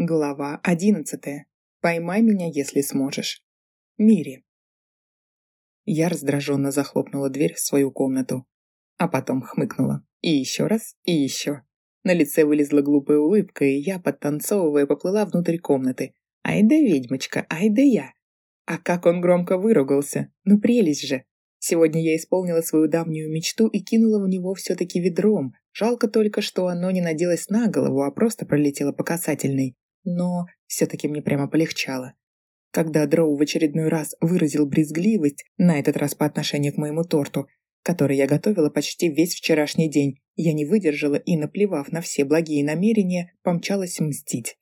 Глава одиннадцатая. Поймай меня, если сможешь. Мири. Я раздраженно захлопнула дверь в свою комнату, а потом хмыкнула. И еще раз, и еще. На лице вылезла глупая улыбка, и я, подтанцовывая, поплыла внутрь комнаты. Ай да ведьмочка, ай да я. А как он громко выругался. Ну прелесть же. Сегодня я исполнила свою давнюю мечту и кинула в него все-таки ведром. Жалко только, что оно не наделось на голову, а просто пролетело по касательной но все-таки мне прямо полегчало. Когда Дроу в очередной раз выразил брезгливость, на этот раз по отношению к моему торту, который я готовила почти весь вчерашний день, я не выдержала и, наплевав на все благие намерения, помчалась мстить.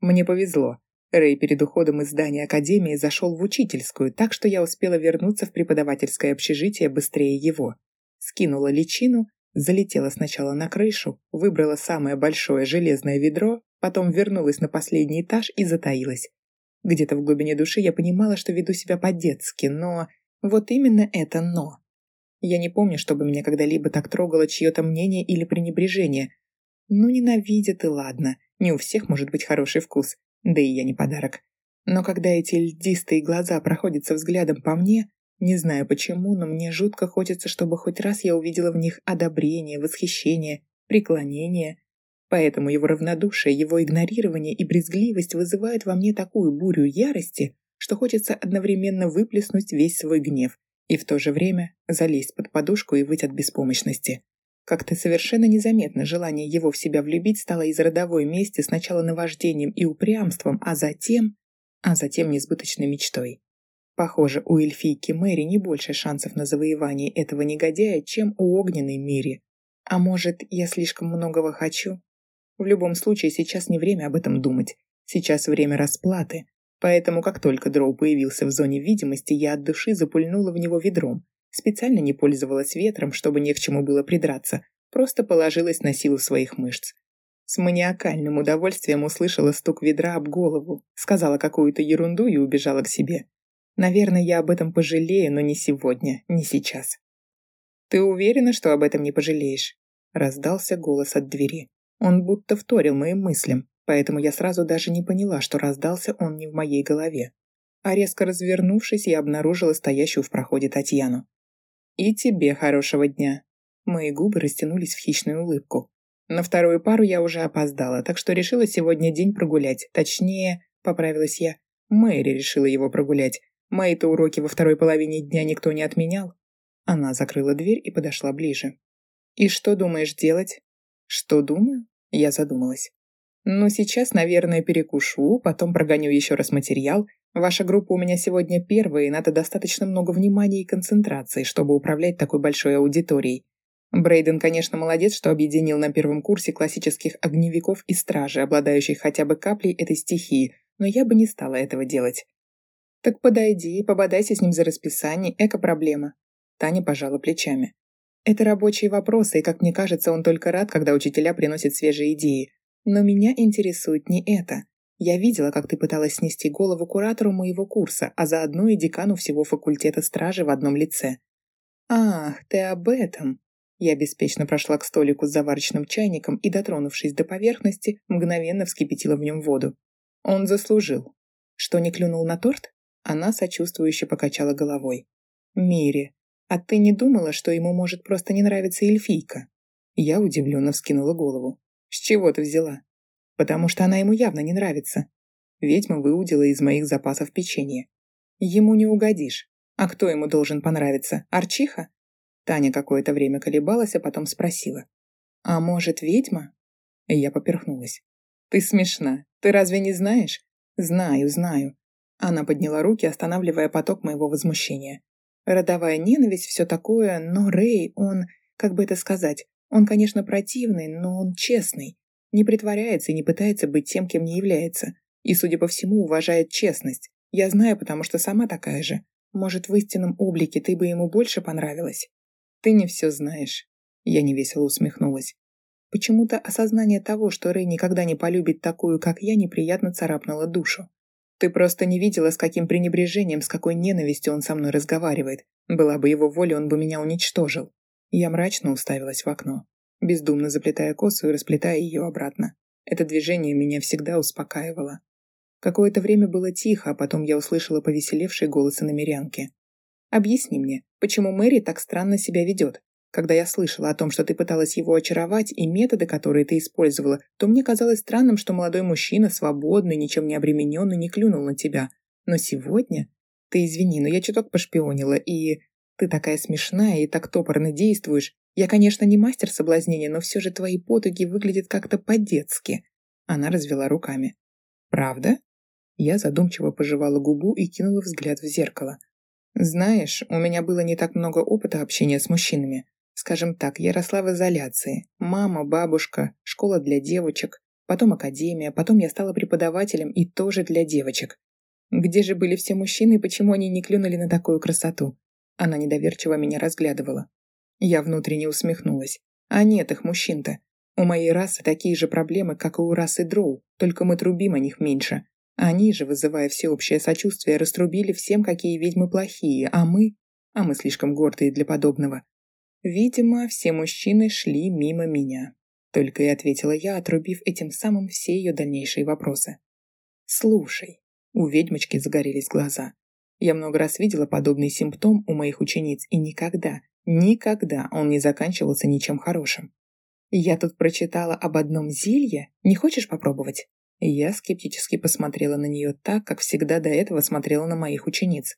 Мне повезло. Рэй перед уходом из здания Академии зашел в учительскую, так что я успела вернуться в преподавательское общежитие быстрее его. Скинула личину, залетела сначала на крышу, выбрала самое большое железное ведро Потом вернулась на последний этаж и затаилась. Где-то в глубине души я понимала, что веду себя по-детски, но... Вот именно это «но». Я не помню, чтобы меня когда-либо так трогало чье-то мнение или пренебрежение. Ну, ненавидят и ладно. Не у всех может быть хороший вкус. Да и я не подарок. Но когда эти льдистые глаза проходятся взглядом по мне, не знаю почему, но мне жутко хочется, чтобы хоть раз я увидела в них одобрение, восхищение, преклонение, Поэтому его равнодушие, его игнорирование и брезгливость вызывают во мне такую бурю ярости, что хочется одновременно выплеснуть весь свой гнев и в то же время залезть под подушку и выть от беспомощности. Как-то совершенно незаметно желание его в себя влюбить стало из родовой мести сначала наваждением и упрямством, а затем... а затем несбыточной мечтой. Похоже, у эльфийки Мэри не больше шансов на завоевание этого негодяя, чем у огненной Мири. А может, я слишком многого хочу? В любом случае, сейчас не время об этом думать. Сейчас время расплаты. Поэтому, как только Дроу появился в зоне видимости, я от души запульнула в него ведром. Специально не пользовалась ветром, чтобы не к чему было придраться. Просто положилась на силу своих мышц. С маниакальным удовольствием услышала стук ведра об голову, сказала какую-то ерунду и убежала к себе. Наверное, я об этом пожалею, но не сегодня, не сейчас. «Ты уверена, что об этом не пожалеешь?» Раздался голос от двери. Он будто вторил моим мыслям, поэтому я сразу даже не поняла, что раздался он не в моей голове. А резко развернувшись, я обнаружила стоящую в проходе Татьяну. «И тебе хорошего дня!» Мои губы растянулись в хищную улыбку. На вторую пару я уже опоздала, так что решила сегодня день прогулять. Точнее, поправилась я, Мэри решила его прогулять. Мои-то уроки во второй половине дня никто не отменял. Она закрыла дверь и подошла ближе. «И что думаешь делать?» «Что думаю?» Я задумалась. Ну, сейчас, наверное, перекушу, потом прогоню еще раз материал. Ваша группа у меня сегодня первая, и надо достаточно много внимания и концентрации, чтобы управлять такой большой аудиторией. Брейден, конечно, молодец, что объединил на первом курсе классических огневиков и стражи, обладающих хотя бы каплей этой стихии, но я бы не стала этого делать. Так подойди и пободайся с ним за расписание, эко-проблема. Таня пожала плечами. Это рабочие вопросы, и, как мне кажется, он только рад, когда учителя приносят свежие идеи. Но меня интересует не это. Я видела, как ты пыталась снести голову куратору моего курса, а заодно и декану всего факультета стражи в одном лице. Ах, ты об этом. Я беспечно прошла к столику с заварочным чайником и, дотронувшись до поверхности, мгновенно вскипятила в нем воду. Он заслужил. Что, не клюнул на торт? Она сочувствующе покачала головой. Мири, «А ты не думала, что ему может просто не нравиться эльфийка?» Я удивленно вскинула голову. «С чего ты взяла?» «Потому что она ему явно не нравится». Ведьма выудила из моих запасов печенье. «Ему не угодишь. А кто ему должен понравиться? Арчиха?» Таня какое-то время колебалась, а потом спросила. «А может, ведьма?» Я поперхнулась. «Ты смешна. Ты разве не знаешь?» «Знаю, знаю». Она подняла руки, останавливая поток моего возмущения. Родовая ненависть, все такое, но Рэй, он, как бы это сказать, он, конечно, противный, но он честный. Не притворяется и не пытается быть тем, кем не является. И, судя по всему, уважает честность. Я знаю, потому что сама такая же. Может, в истинном облике ты бы ему больше понравилась? Ты не все знаешь. Я невесело усмехнулась. Почему-то осознание того, что Рэй никогда не полюбит такую, как я, неприятно царапнуло душу. Ты просто не видела, с каким пренебрежением, с какой ненавистью он со мной разговаривает. Была бы его воля, он бы меня уничтожил. Я мрачно уставилась в окно, бездумно заплетая косу и расплетая ее обратно. Это движение меня всегда успокаивало. Какое-то время было тихо, а потом я услышала повеселевший голос намерянки. «Объясни мне, почему Мэри так странно себя ведет? Когда я слышала о том, что ты пыталась его очаровать, и методы, которые ты использовала, то мне казалось странным, что молодой мужчина, свободный, ничем не обремененный, не клюнул на тебя. Но сегодня... Ты извини, но я чуток пошпионила, и... Ты такая смешная и так топорно действуешь. Я, конечно, не мастер соблазнения, но все же твои потуги выглядят как-то по-детски. Она развела руками. Правда? Я задумчиво пожевала губу и кинула взгляд в зеркало. Знаешь, у меня было не так много опыта общения с мужчинами. Скажем так, я росла в изоляции. Мама, бабушка, школа для девочек, потом академия, потом я стала преподавателем и тоже для девочек. Где же были все мужчины и почему они не клюнули на такую красоту? Она недоверчиво меня разглядывала. Я внутренне усмехнулась. А нет их мужчин-то. У моей расы такие же проблемы, как и у расы дроу, только мы трубим о них меньше. Они же, вызывая всеобщее сочувствие, раструбили всем, какие ведьмы плохие, а мы... А мы слишком гордые для подобного. Видимо, все мужчины шли мимо меня. Только и ответила я, отрубив этим самым все ее дальнейшие вопросы. «Слушай». У ведьмочки загорелись глаза. Я много раз видела подобный симптом у моих учениц, и никогда, никогда он не заканчивался ничем хорошим. Я тут прочитала об одном зелье. Не хочешь попробовать? Я скептически посмотрела на нее так, как всегда до этого смотрела на моих учениц.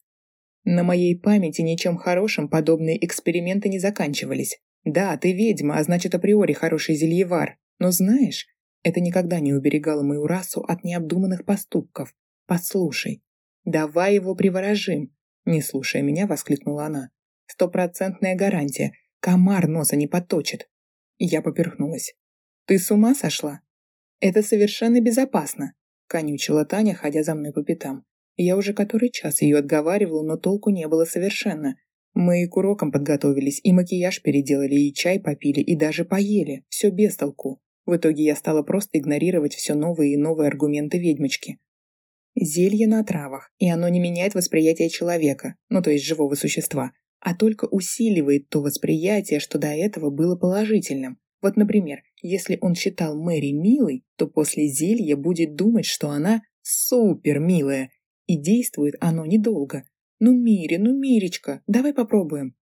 На моей памяти ничем хорошим подобные эксперименты не заканчивались. Да, ты ведьма, а значит априори хороший зельевар. Но знаешь, это никогда не уберегало мою расу от необдуманных поступков. Послушай, давай его приворожим. Не слушая меня, воскликнула она. Стопроцентная гарантия. Комар носа не поточит. Я поперхнулась. Ты с ума сошла? Это совершенно безопасно, конючила Таня, ходя за мной по пятам. Я уже который час ее отговаривала, но толку не было совершенно. Мы и к урокам подготовились, и макияж переделали, и чай попили, и даже поели. Все без толку. В итоге я стала просто игнорировать все новые и новые аргументы ведьмочки. Зелье на травах, и оно не меняет восприятие человека, ну то есть живого существа, а только усиливает то восприятие, что до этого было положительным. Вот, например, если он считал Мэри милой, то после зелья будет думать, что она супер милая, и действует оно недолго. Ну, Мири, ну, Миречка, давай попробуем.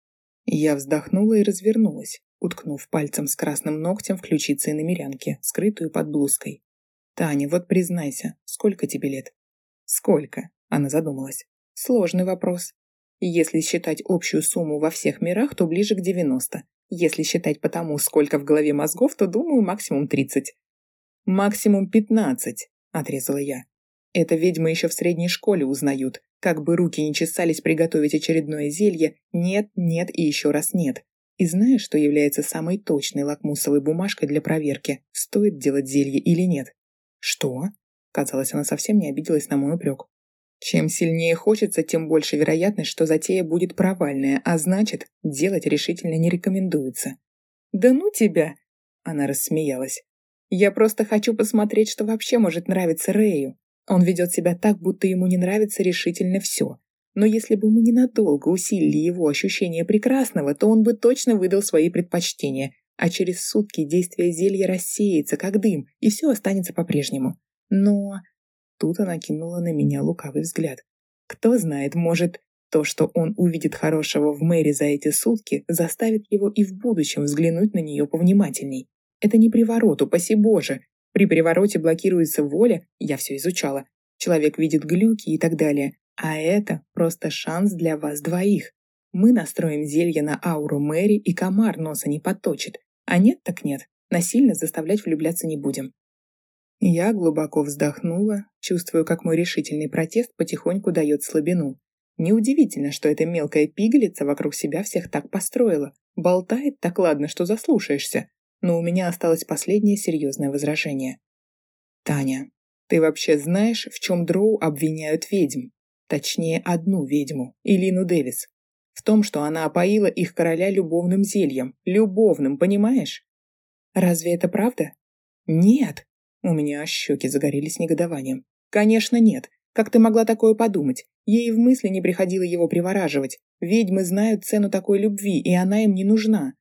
Я вздохнула и развернулась, уткнув пальцем с красным ногтем в ключице намерянки, скрытую под блузкой. «Таня, вот признайся, сколько тебе лет?» «Сколько?» – она задумалась. «Сложный вопрос. Если считать общую сумму во всех мирах, то ближе к 90. Если считать по тому, сколько в голове мозгов, то, думаю, максимум 30. «Максимум 15», – отрезала я. Это ведьмы еще в средней школе узнают. Как бы руки не чесались приготовить очередное зелье, нет, нет и еще раз нет. И знаешь, что является самой точной лакмусовой бумажкой для проверки, стоит делать зелье или нет? Что? Казалось, она совсем не обиделась на мой упрек. Чем сильнее хочется, тем больше вероятность, что затея будет провальная, а значит, делать решительно не рекомендуется. «Да ну тебя!» Она рассмеялась. «Я просто хочу посмотреть, что вообще может нравиться Рэю. Он ведет себя так, будто ему не нравится решительно все. Но если бы мы ненадолго усилили его ощущение прекрасного, то он бы точно выдал свои предпочтения, а через сутки действие зелья рассеется, как дым, и все останется по-прежнему. Но... Тут она кинула на меня лукавый взгляд. Кто знает, может, то, что он увидит хорошего в Мэри за эти сутки, заставит его и в будущем взглянуть на нее повнимательней. Это не приворот, упаси Боже, при перевороте блокируется воля, я все изучала. Человек видит глюки и так далее. А это просто шанс для вас двоих. Мы настроим зелье на ауру Мэри, и комар носа не подточит. А нет так нет. Насильно заставлять влюбляться не будем. Я глубоко вздохнула, чувствую, как мой решительный протест потихоньку дает слабину. Неудивительно, что эта мелкая пигалица вокруг себя всех так построила. Болтает так ладно, что заслушаешься но у меня осталось последнее серьезное возражение. «Таня, ты вообще знаешь, в чем Дроу обвиняют ведьм? Точнее, одну ведьму, Илину Дэвис. В том, что она опоила их короля любовным зельем. Любовным, понимаешь? Разве это правда? Нет. У меня щеки загорелись негодованием. Конечно, нет. Как ты могла такое подумать? Ей в мысли не приходило его привораживать. Ведьмы знают цену такой любви, и она им не нужна.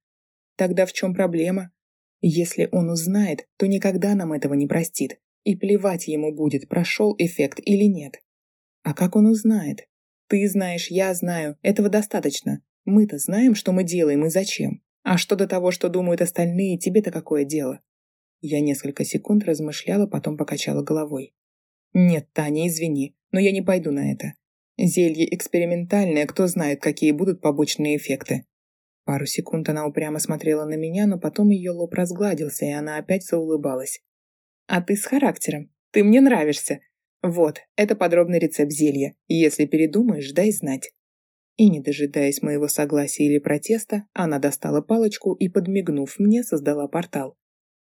Тогда в чем проблема? Если он узнает, то никогда нам этого не простит. И плевать ему будет, прошел эффект или нет. А как он узнает? Ты знаешь, я знаю, этого достаточно. Мы-то знаем, что мы делаем и зачем. А что до того, что думают остальные, тебе-то какое дело? Я несколько секунд размышляла, потом покачала головой. Нет, Таня, извини, но я не пойду на это. Зелье экспериментальное, кто знает, какие будут побочные эффекты. Пару секунд она упрямо смотрела на меня, но потом ее лоб разгладился, и она опять заулыбалась. «А ты с характером. Ты мне нравишься. Вот, это подробный рецепт зелья. Если передумаешь, дай знать». И, не дожидаясь моего согласия или протеста, она достала палочку и, подмигнув мне, создала портал.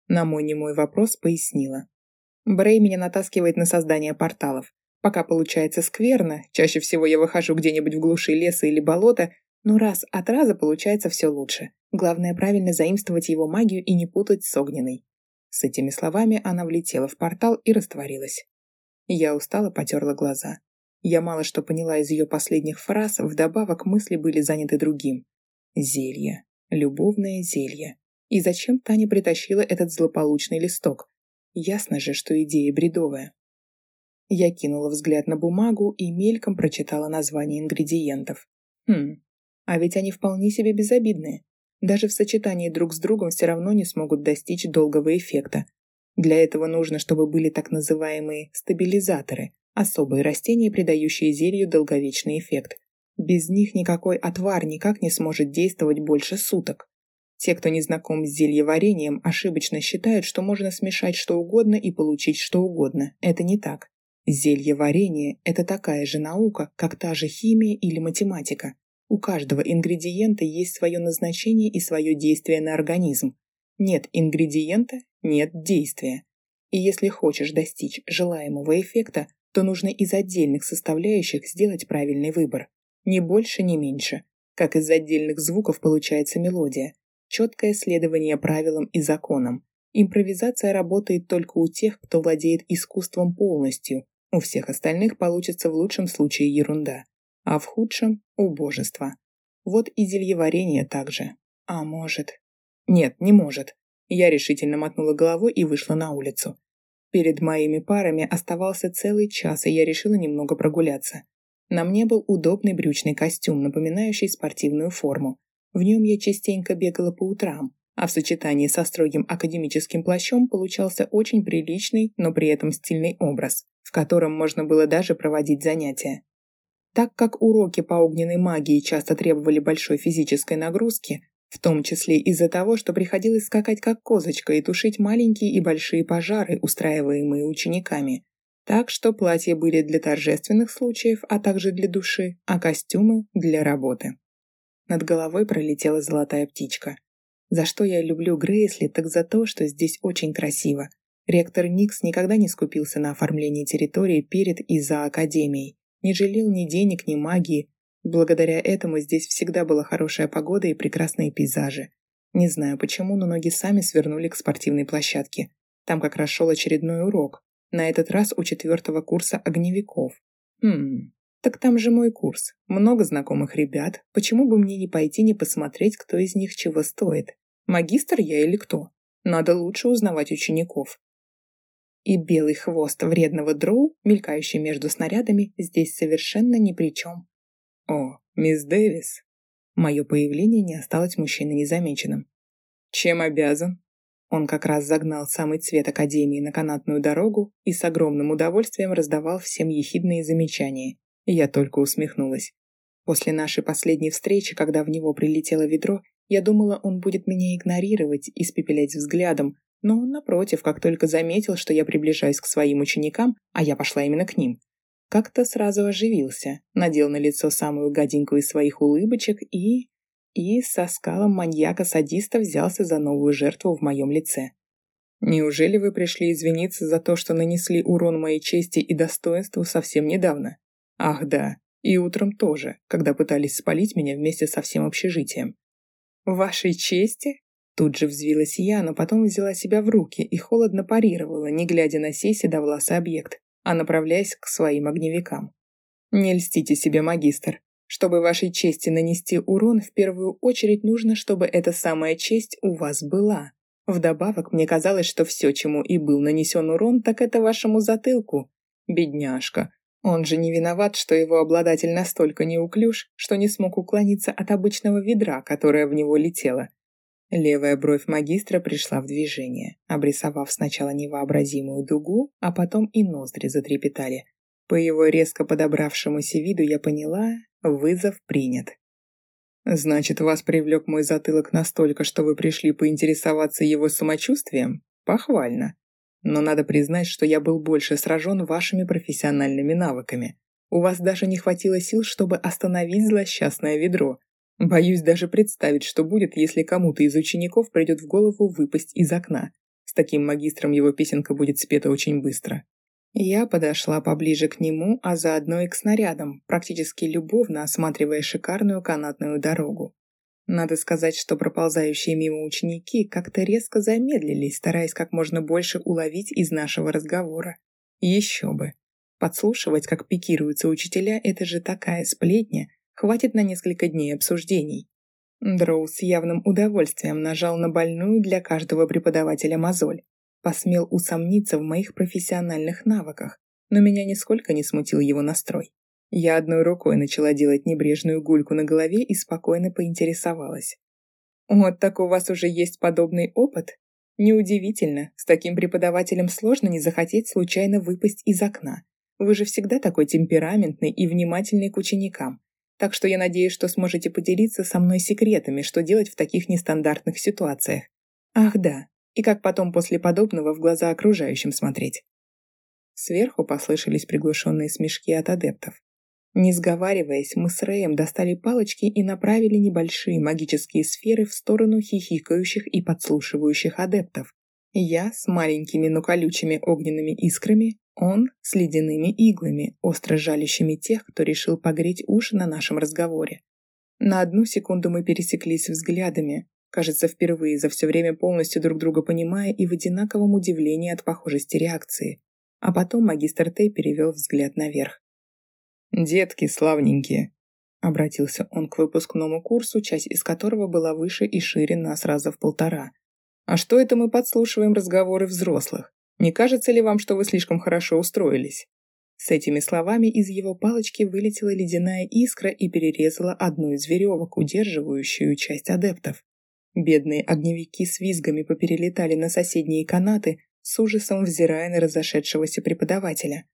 На мой немой вопрос пояснила. Брей меня натаскивает на создание порталов. Пока получается скверно, чаще всего я выхожу где-нибудь в глуши леса или болота, но раз от раза получается все лучше. Главное правильно заимствовать его магию и не путать с огненной. С этими словами она влетела в портал и растворилась. Я устало потерла глаза. Я мало что поняла из ее последних фраз, вдобавок мысли были заняты другим. Зелье. Любовное зелье. И зачем Таня притащила этот злополучный листок? Ясно же, что идея бредовая. Я кинула взгляд на бумагу и мельком прочитала название ингредиентов. Хм, а ведь они вполне себе безобидные. Даже в сочетании друг с другом все равно не смогут достичь долгого эффекта. Для этого нужно, чтобы были так называемые стабилизаторы, особые растения, придающие зелью долговечный эффект. Без них никакой отвар никак не сможет действовать больше суток. Те, кто не знаком с зельеварением, ошибочно считают, что можно смешать что угодно и получить что угодно. Это не так. Зельеварение – это такая же наука, как та же химия или математика. У каждого ингредиента есть свое назначение и свое действие на организм. Нет ингредиента – нет действия. И если хочешь достичь желаемого эффекта, то нужно из отдельных составляющих сделать правильный выбор. Ни больше, ни меньше. Как из отдельных звуков получается мелодия четкое следование правилам и законам. Импровизация работает только у тех, кто владеет искусством полностью. У всех остальных получится в лучшем случае ерунда, а в худшем – убожество. Вот и зельеварение также. А может... Нет, не может. Я решительно мотнула головой и вышла на улицу. Перед моими парами оставался целый час, и я решила немного прогуляться. На мне был удобный брючный костюм, напоминающий спортивную форму. В нем я частенько бегала по утрам, а в сочетании со строгим академическим плащом получался очень приличный, но при этом стильный образ, в котором можно было даже проводить занятия. Так как уроки по огненной магии часто требовали большой физической нагрузки, в том числе из-за того, что приходилось скакать как козочка и тушить маленькие и большие пожары, устраиваемые учениками. Так что платья были для торжественных случаев, а также для души, а костюмы – для работы. Над головой пролетела золотая птичка. За что я люблю Грейсли, так за то, что здесь очень красиво. Ректор Никс никогда не скупился на оформлении территории перед и за Академией. Не жалел ни денег, ни магии. Благодаря этому здесь всегда была хорошая погода и прекрасные пейзажи. Не знаю почему, но ноги сами свернули к спортивной площадке. Там как раз шел очередной урок. На этот раз у четвертого курса огневиков. Хм, так там же мой курс. Много знакомых ребят. Почему бы мне не пойти не посмотреть, кто из них чего стоит? Магистр я или кто? Надо лучше узнавать учеников. И белый хвост вредного дроу, мелькающий между снарядами, здесь совершенно ни при чем. О, мисс Дэвис. Мое появление не осталось мужчиной незамеченным. Чем обязан? Он как раз загнал самый цвет Академии на канатную дорогу и с огромным удовольствием раздавал всем ехидные замечания. Я только усмехнулась. После нашей последней встречи, когда в него прилетело ведро, я думала, он будет меня игнорировать, и испепелять взглядом, но он, напротив, как только заметил, что я приближаюсь к своим ученикам, а я пошла именно к ним, как-то сразу оживился, надел на лицо самую гаденькую из своих улыбочек и... и со скалом маньяка-садиста взялся за новую жертву в моем лице. «Неужели вы пришли извиниться за то, что нанесли урон моей чести и достоинству совсем недавно?» Ах да, и утром тоже, когда пытались спалить меня вместе со всем общежитием. «Вашей чести?» Тут же взвилась я, но потом взяла себя в руки и холодно парировала, не глядя на сей седовласый объект, а направляясь к своим огневикам. «Не льстите себе, магистр. Чтобы вашей чести нанести урон, в первую очередь нужно, чтобы эта самая честь у вас была. Вдобавок, мне казалось, что все, чему и был нанесен урон, так это вашему затылку. Бедняжка. Он же не виноват, что его обладатель настолько неуклюж, что не смог уклониться от обычного ведра, которое в него летело. Левая бровь магистра пришла в движение, обрисовав сначала невообразимую дугу, а потом и ноздри затрепетали. По его резко подобравшемуся виду я поняла, вызов принят. Значит, вас привлек мой затылок настолько, что вы пришли поинтересоваться его самочувствием? Похвально. Но надо признать, что я был больше сражен вашими профессиональными навыками. У вас даже не хватило сил, чтобы остановить злосчастное ведро. Боюсь даже представить, что будет, если кому-то из учеников придет в голову выпасть из окна. С таким магистром его песенка будет спета очень быстро. Я подошла поближе к нему, а заодно и к снарядам, практически любовно осматривая шикарную канатную дорогу. Надо сказать, что проползающие мимо ученики как-то резко замедлились, стараясь как можно больше уловить из нашего разговора. Еще бы. Подслушивать, как пикируются учителя, это же такая сплетня, хватит на несколько дней обсуждений. Дроу с явным удовольствием нажал на больную для каждого преподавателя мозоль посмел усомниться в моих профессиональных навыках, но меня нисколько не смутил его настрой. Я одной рукой начала делать небрежную гульку на голове и спокойно поинтересовалась. «Вот так у вас уже есть подобный опыт? Неудивительно, с таким преподавателем сложно не захотеть случайно выпасть из окна. Вы же всегда такой темпераментный и внимательный к ученикам. Так что я надеюсь, что сможете поделиться со мной секретами, что делать в таких нестандартных ситуациях. Ах да, и как потом после подобного в глаза окружающим смотреть. Сверху послышались приглушенные смешки от адептов. Не сговариваясь, мы с Рэем достали палочки и направили небольшие магические сферы в сторону хихикающих и подслушивающих адептов. Я с маленькими, но колючими огненными искрами, он с ледяными иглами, остро жалящими тех, кто решил погреть уши на нашем разговоре. На одну секунду мы пересеклись взглядами, кажется, впервые за все время полностью друг друга понимая и в одинаковом удивлении от похожести реакции. А потом магистр Тей перевел взгляд наверх. «Детки славненькие», — обратился он к выпускному курсу, часть из которого была выше и шире нас раза в полтора. «А что это мы подслушиваем разговоры взрослых? Не кажется ли вам, что вы слишком хорошо устроились?» С этими словами из его палочки вылетела ледяная искра и перерезала одну из веревок, удерживающую часть адептов. Бедные огневики с визгами поперелетали на соседние канаты, с ужасом взирая на разошедшегося преподавателя.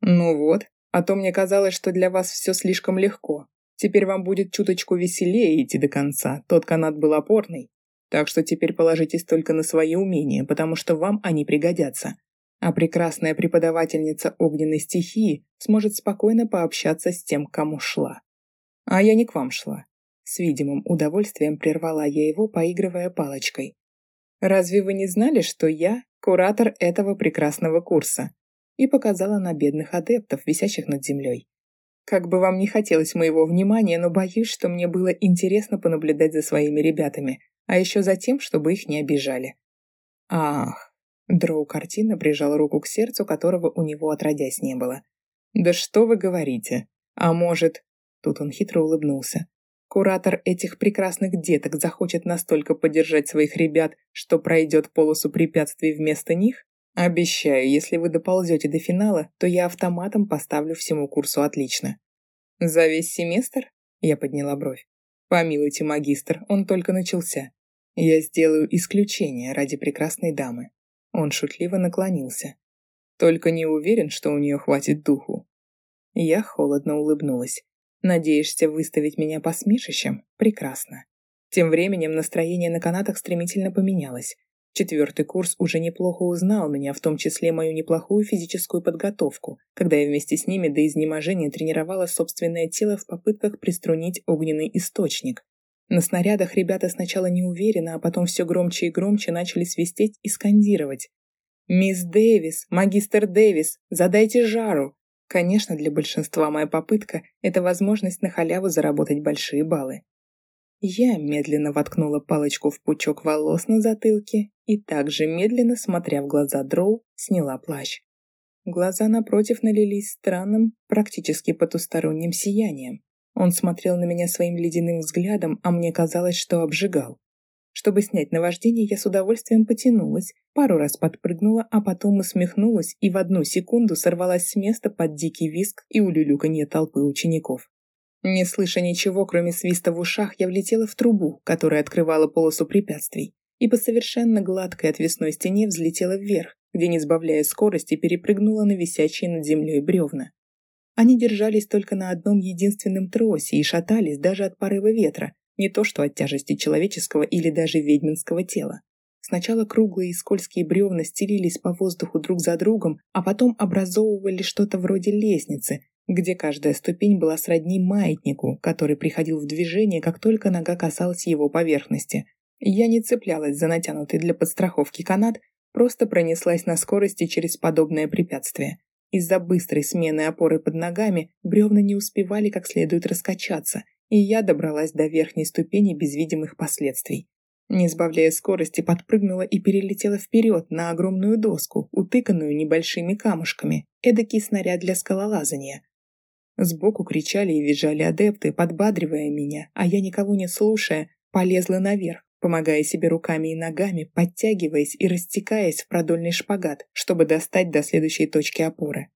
«Ну вот, а то мне казалось, что для вас все слишком легко. Теперь вам будет чуточку веселее идти до конца, тот канат был опорный. Так что теперь положитесь только на свои умения, потому что вам они пригодятся. А прекрасная преподавательница огненной стихии сможет спокойно пообщаться с тем, кому шла. А я не к вам шла. С видимым удовольствием прервала я его, поигрывая палочкой. «Разве вы не знали, что я куратор этого прекрасного курса?» и показала на бедных адептов, висящих над землей. Как бы вам не хотелось моего внимания, но боюсь, что мне было интересно понаблюдать за своими ребятами, а еще за тем, чтобы их не обижали. Ах, Дроу картина прижал руку к сердцу, которого у него отродясь не было. «Да что вы говорите? А может...» Тут он хитро улыбнулся. Куратор этих прекрасных деток захочет настолько поддержать своих ребят, что пройдет полосу препятствий вместо них? Обещаю, если вы доползете до финала, то я автоматом поставлю всему курсу отлично. За весь семестр? Я подняла бровь. Помилуйте, магистр, он только начался. Я сделаю исключение ради прекрасной дамы. Он шутливо наклонился. Только не уверен, что у нее хватит духу. Я холодно улыбнулась. Надеешься выставить меня посмешищем? Прекрасно. Тем временем настроение на канатах стремительно поменялось. Четвертый курс уже неплохо узнал меня, в том числе мою неплохую физическую подготовку, когда я вместе с ними до изнеможения тренировала собственное тело в попытках приструнить огненный источник. На снарядах ребята сначала неуверенно, а потом все громче и громче начали свистеть и скандировать. «Мисс Дэвис! Магистр Дэвис! Задайте жару! Конечно, для большинства моя попытка – это возможность на халяву заработать большие баллы. Я медленно воткнула палочку в пучок волос на затылке и также медленно, смотря в глаза Дроу, сняла плащ. Глаза напротив налились странным, практически потусторонним сиянием. Он смотрел на меня своим ледяным взглядом, а мне казалось, что обжигал. Чтобы снять наваждение, я с удовольствием потянулась, пару раз подпрыгнула, а потом усмехнулась и в одну секунду сорвалась с места под дикий визг и улюлюканье толпы учеников. Не слыша ничего, кроме свиста в ушах, я влетела в трубу, которая открывала полосу препятствий, и по совершенно гладкой отвесной стене взлетела вверх, где, не сбавляя скорости, перепрыгнула на висячие над землей бревна. Они держались только на одном единственном тросе и шатались даже от порыва ветра, не то что от тяжести человеческого или даже ведьминского тела. Сначала круглые и скользкие бревна стелились по воздуху друг за другом, а потом образовывали что-то вроде лестницы, где каждая ступень была сродни маятнику, который приходил в движение, как только нога касалась его поверхности. Я не цеплялась за натянутый для подстраховки канат, просто пронеслась на скорости через подобное препятствие. Из-за быстрой смены опоры под ногами бревна не успевали как следует раскачаться – и я добралась до верхней ступени без видимых последствий. Не сбавляя скорости, подпрыгнула и перелетела вперед на огромную доску, утыканную небольшими камушками, эдакий снаряд для скалолазания. Сбоку кричали и визжали адепты, подбадривая меня, а я, никого не слушая, полезла наверх, помогая себе руками и ногами, подтягиваясь и растекаясь в продольный шпагат, чтобы достать до следующей точки опоры.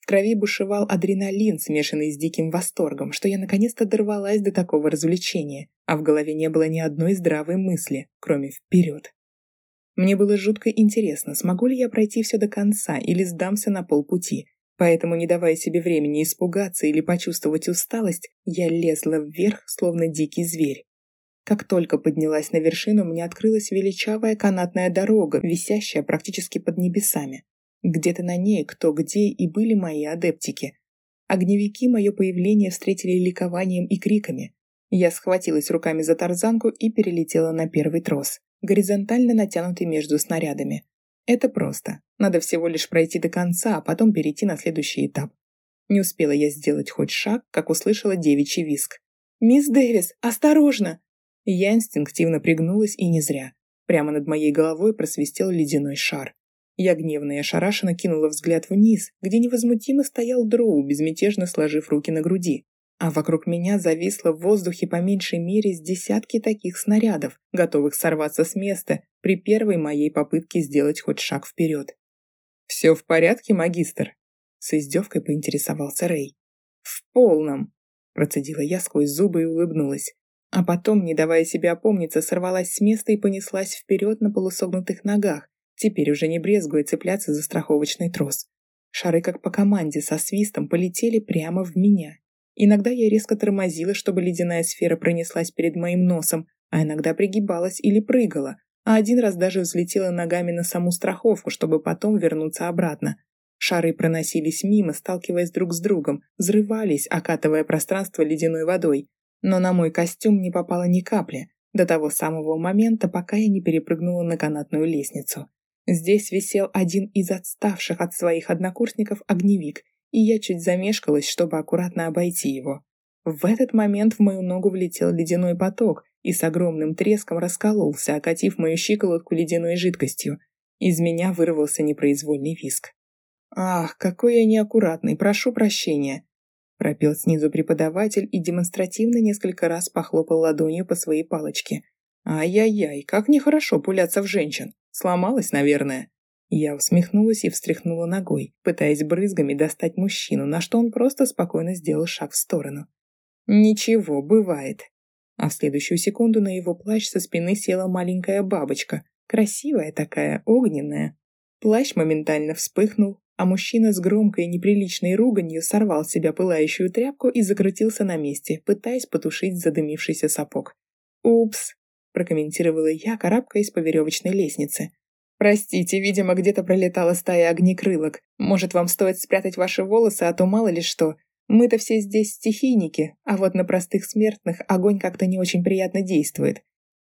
В крови бушевал адреналин, смешанный с диким восторгом, что я наконец-то дорвалась до такого развлечения, а в голове не было ни одной здравой мысли, кроме «вперед». Мне было жутко интересно, смогу ли я пройти все до конца или сдамся на полпути, поэтому, не давая себе времени испугаться или почувствовать усталость, я лезла вверх, словно дикий зверь. Как только поднялась на вершину, мне открылась величавая канатная дорога, висящая практически под небесами. Где-то на ней кто где и были мои адептики. Огневики мое появление встретили ликованием и криками. Я схватилась руками за тарзанку и перелетела на первый трос, горизонтально натянутый между снарядами. Это просто. Надо всего лишь пройти до конца, а потом перейти на следующий этап. Не успела я сделать хоть шаг, как услышала девичий виск. «Мисс Дэвис, осторожно!» Я инстинктивно пригнулась и не зря. Прямо над моей головой просвистел ледяной шар. Я гневно и ошарашенно кинула взгляд вниз, где невозмутимо стоял дроу, безмятежно сложив руки на груди. А вокруг меня зависло в воздухе по меньшей мере с десятки таких снарядов, готовых сорваться с места при первой моей попытке сделать хоть шаг вперед. «Все в порядке, магистр?» С издевкой поинтересовался Рэй. «В полном!» Процедила я сквозь зубы и улыбнулась. А потом, не давая себе опомниться, сорвалась с места и понеслась вперед на полусогнутых ногах, теперь уже не брезгуя цепляться за страховочный трос. Шары, как по команде, со свистом полетели прямо в меня. Иногда я резко тормозила, чтобы ледяная сфера пронеслась перед моим носом, а иногда пригибалась или прыгала, а один раз даже взлетела ногами на саму страховку, чтобы потом вернуться обратно. Шары проносились мимо, сталкиваясь друг с другом, взрывались, окатывая пространство ледяной водой. Но на мой костюм не попало ни капли, до того самого момента, пока я не перепрыгнула на канатную лестницу. Здесь висел один из отставших от своих однокурсников огневик, и я чуть замешкалась, чтобы аккуратно обойти его. В этот момент в мою ногу влетел ледяной поток и с огромным треском раскололся, окатив мою щиколотку ледяной жидкостью. Из меня вырвался непроизвольный виск. «Ах, какой я неаккуратный, прошу прощения!» Пропел снизу преподаватель и демонстративно несколько раз похлопал ладонью по своей палочке. «Ай-яй-яй, как нехорошо пуляться в женщин!» Сломалась, наверное. Я усмехнулась и встряхнула ногой, пытаясь брызгами достать мужчину, на что он просто спокойно сделал шаг в сторону. Ничего, бывает. А в следующую секунду на его плащ со спины села маленькая бабочка, красивая такая, огненная. Плащ моментально вспыхнул, а мужчина с громкой неприличной руганью сорвал с себя пылающую тряпку и закрутился на месте, пытаясь потушить задымившийся сапог. «Упс!» прокомментировала я, карабкаясь по веревочной лестнице. «Простите, видимо, где-то пролетала стая огнекрылок. Может, вам стоит спрятать ваши волосы, а то мало ли что. Мы-то все здесь стихийники, а вот на простых смертных огонь как-то не очень приятно действует».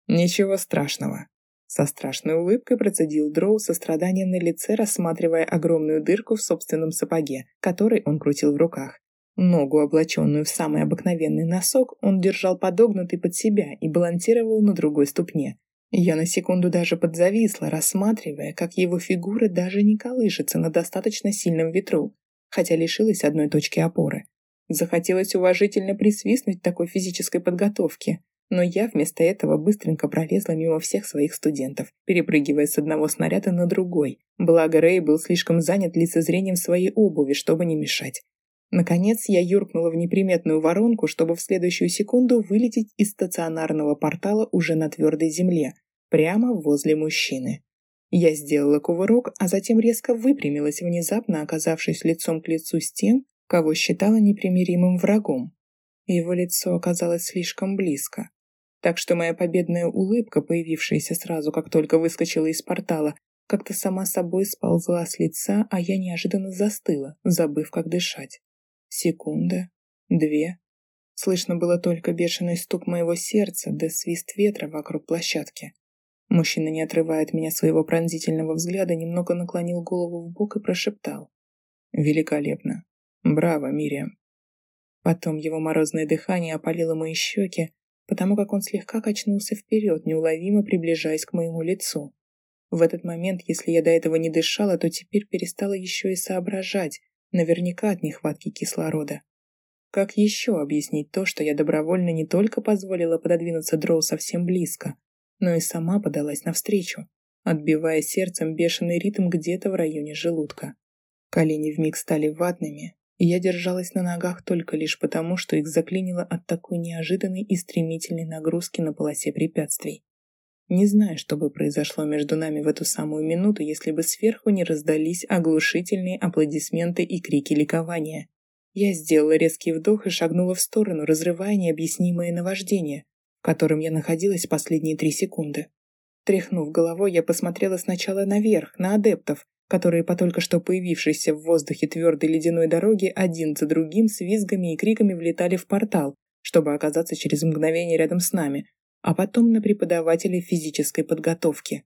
«Ничего страшного», со страшной улыбкой процедил Дроу со страданием на лице, рассматривая огромную дырку в собственном сапоге, который он крутил в руках. Ногу, облаченную в самый обыкновенный носок, он держал подогнутый под себя и балансировал на другой ступне. Я на секунду даже подзависла, рассматривая, как его фигура даже не колышется на достаточно сильном ветру, хотя лишилась одной точки опоры. Захотелось уважительно присвистнуть такой физической подготовки, но я вместо этого быстренько пролезла мимо всех своих студентов, перепрыгивая с одного снаряда на другой. Благо Рэй был слишком занят лицезрением своей обуви, чтобы не мешать. Наконец я юркнула в неприметную воронку, чтобы в следующую секунду вылететь из стационарного портала уже на твердой земле, прямо возле мужчины. Я сделала кувырок, а затем резко выпрямилась, внезапно оказавшись лицом к лицу с тем, кого считала непримиримым врагом. Его лицо оказалось слишком близко так что моя победная улыбка, появившаяся сразу, как только выскочила из портала, как-то сама собой сползла с лица, а я неожиданно застыла, забыв, как дышать. Секунда, две. Слышно было только бешеный стук моего сердца да свист ветра вокруг площадки. Мужчина, не отрывая от меня своего пронзительного взгляда, немного наклонил голову в бок и прошептал. «Великолепно! Браво, Мириам!» Потом его морозное дыхание опалило мои щеки, потому как он слегка качнулся вперед, неуловимо приближаясь к моему лицу. В этот момент, если я до этого не дышала, то теперь перестала еще и соображать, наверняка от нехватки кислорода. Как еще объяснить то, что я добровольно не только позволила пододвинуться Дроу совсем близко, но и сама подалась навстречу, отбивая сердцем бешеный ритм где-то в районе желудка. Колени вмиг стали ватными, я держалась на ногах только лишь потому, что их заклинило от такой неожиданной и стремительной нагрузки на полосе препятствий. Не знаю, что бы произошло между нами в эту самую минуту, если бы сверху не раздались оглушительные аплодисменты и крики ликования. Я сделала резкий вдох и шагнула в сторону, разрывая необъяснимое наваждение, в котором я находилась последние три секунды. Тряхнув головой, я посмотрела сначала наверх, на адептов, которые по только что появившейся в воздухе твердой ледяной дороге один за другим с визгами и криками влетали в портал, чтобы оказаться через мгновение рядом с нами, а потом на преподавателя физической подготовки.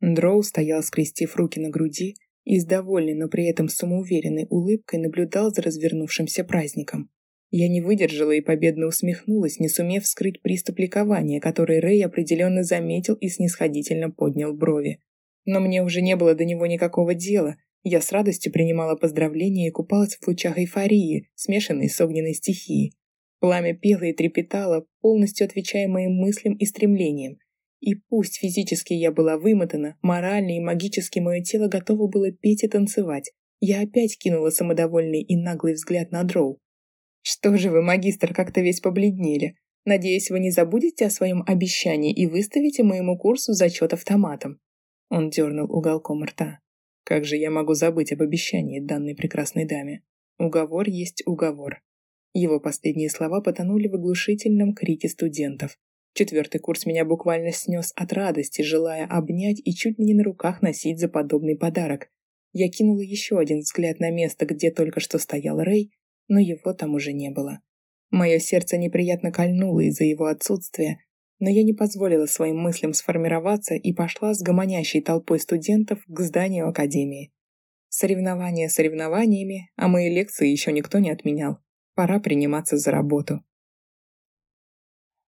Дроу стоял, скрестив руки на груди, и с довольной, но при этом самоуверенной улыбкой наблюдал за развернувшимся праздником. Я не выдержала и победно усмехнулась, не сумев скрыть приступ ликования, который Рэй определенно заметил и снисходительно поднял брови. Но мне уже не было до него никакого дела. Я с радостью принимала поздравления и купалась в лучах эйфории, смешанной с огненной стихией. Пламя пело и трепетало, полностью отвечая моим мыслям и стремлениям. И пусть физически я была вымотана, морально и магически мое тело готово было петь и танцевать, я опять кинула самодовольный и наглый взгляд на Дроу. «Что же вы, магистр, как-то весь побледнели? Надеюсь, вы не забудете о своем обещании и выставите моему курсу зачет автоматом». Он дернул уголком рта. Как же я могу забыть об обещании данной прекрасной даме? Уговор есть уговор. Его последние слова потонули в оглушительном крике студентов. Четвертый курс меня буквально снес от радости, желая обнять и чуть ли не на руках носить за подобный подарок. Я кинула еще один взгляд на место, где только что стоял Рэй, но его там уже не было. Мое сердце неприятно кольнуло из-за его отсутствия, но я не позволила своим мыслям сформироваться и пошла с гомонящей толпой студентов к зданию академии. Соревнования соревнованиями, а мои лекции еще никто не отменял. Пора приниматься за работу.